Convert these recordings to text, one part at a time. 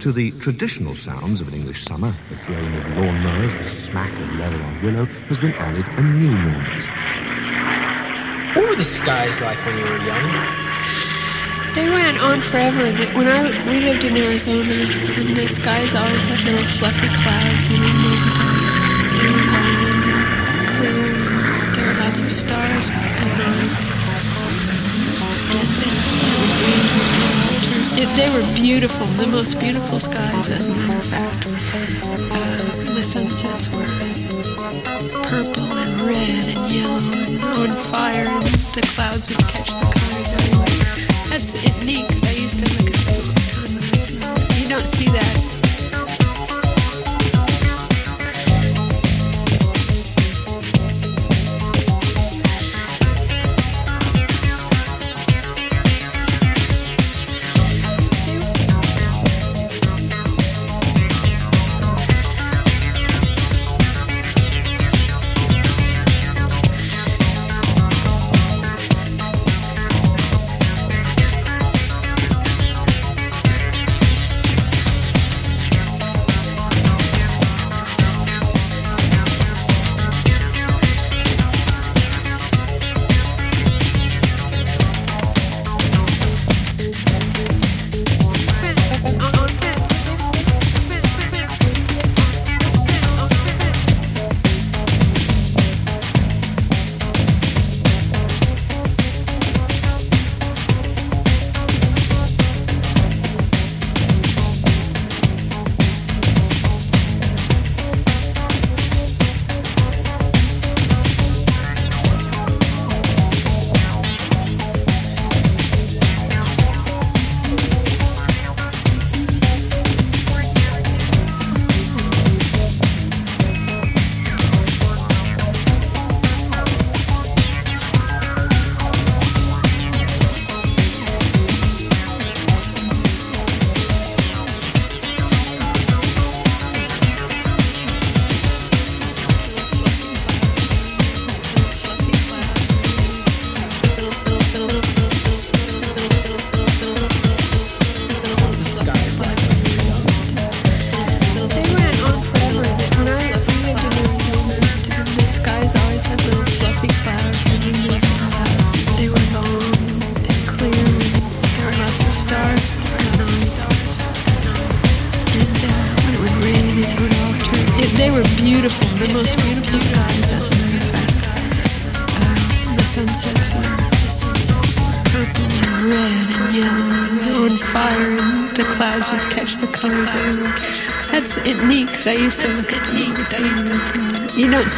to the traditional sounds of an English summer, the drone of lawn mowers, the smack of leather on willow, has been added a new noise. What were the skies like when you were young? They went on forever. When I we lived in Arizona, and the skies always had little fluffy clouds in them. It, they were beautiful, the most beautiful skies, as a matter of fact. Uh, the sunsets were purple and red and yellow and on fire, and the clouds would catch the colors everywhere. That's it neat because I used to look at them. You don't see that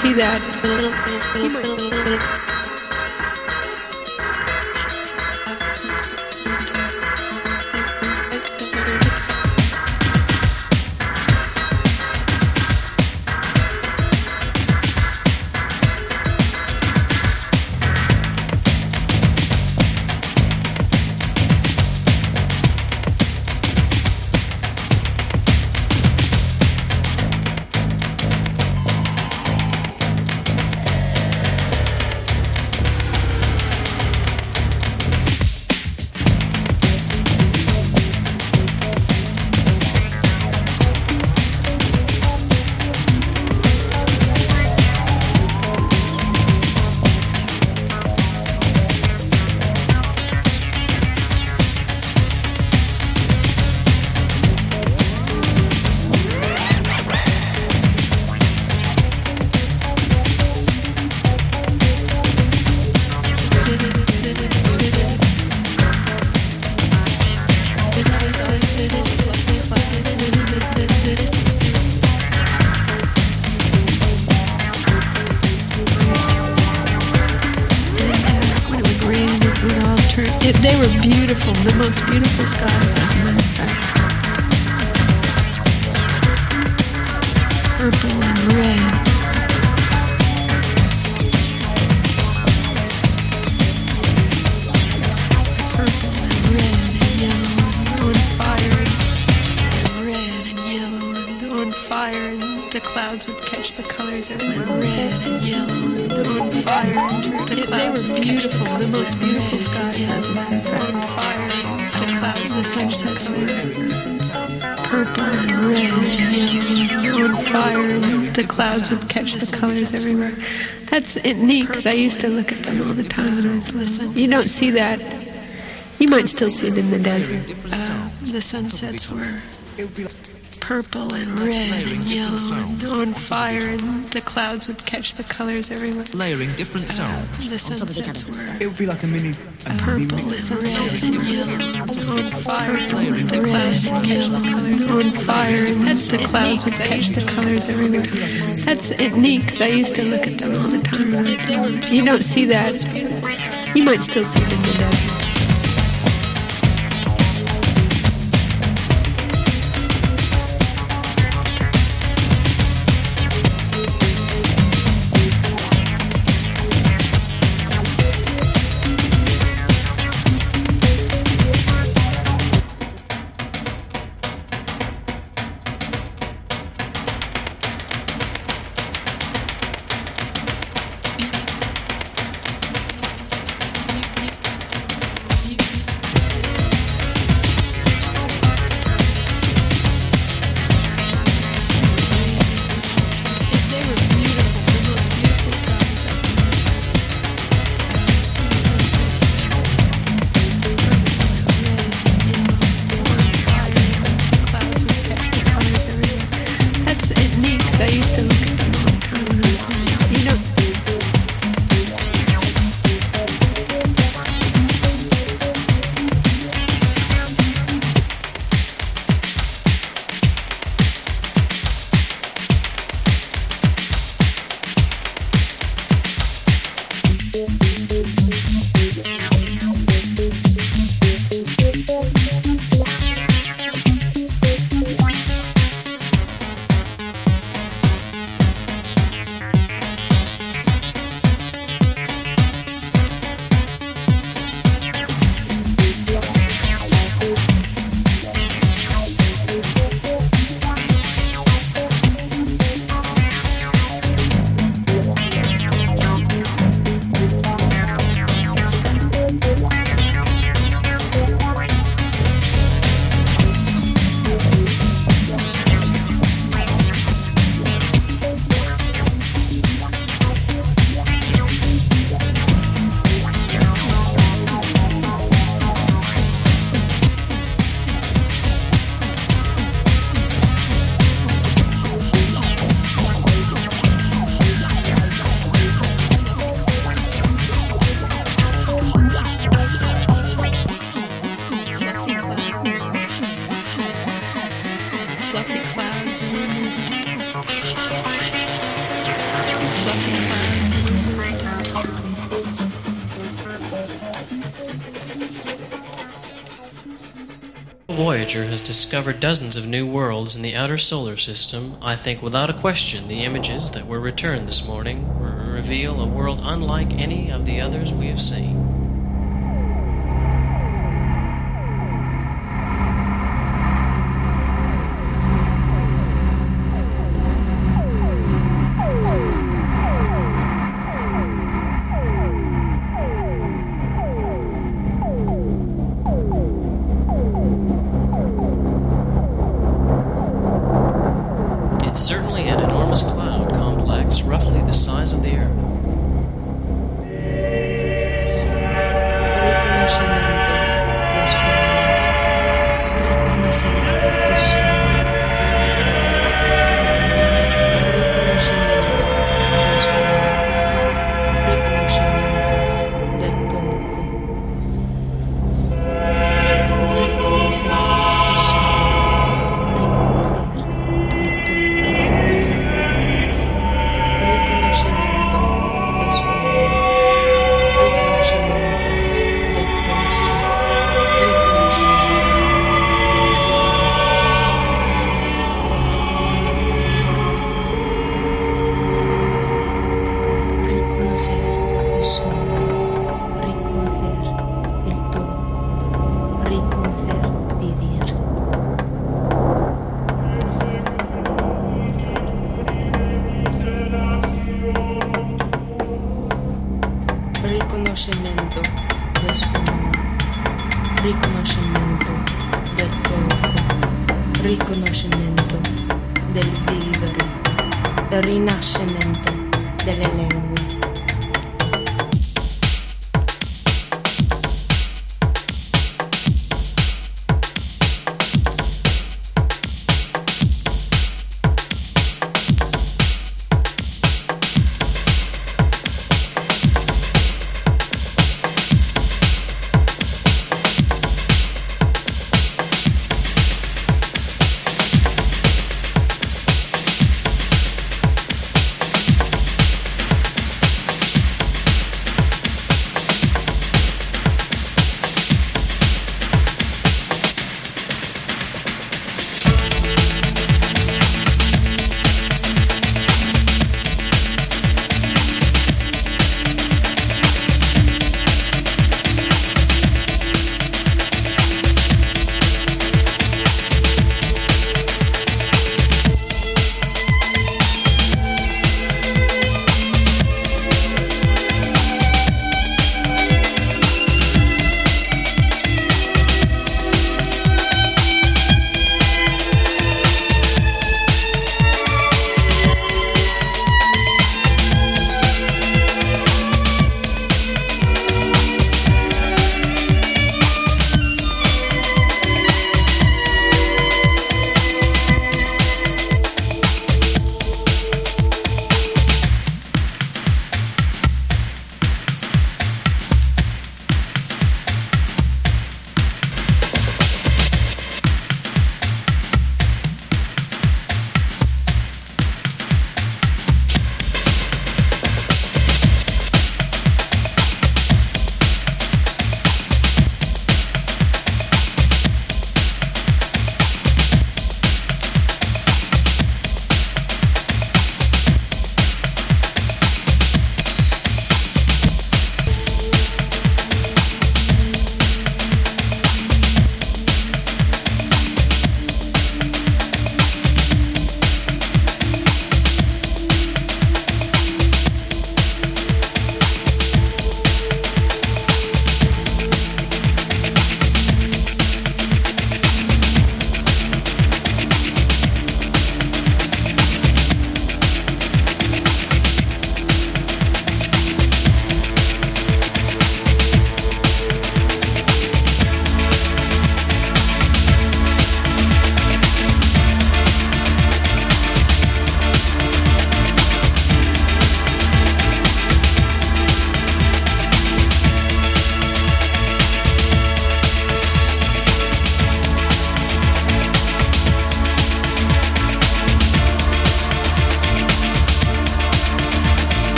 see that. Most beautiful sky as a matter of fire, the clouds the colors everywhere. Purple and red and on fire, and the clouds would catch the colors everywhere. That's neat because I used to look at them all the time when I was little. You don't see that. You might still see it in the desert. Uh, the sunsets were purple and red and yellow and on fire, and the clouds would catch the colors everywhere. layering different uh, sounds. The sunsets were It would be like a mini, a purple mini and red and yellow on fire, and the clouds would catch the colors on fire, and that's the clouds would catch the colors everywhere. That's it, neat because I used to look at them all the time. when I was little. You don't see that. You might still see it in Voyager has discovered dozens of new worlds in the outer solar system, I think without a question the images that were returned this morning reveal a world unlike any of the others we have seen.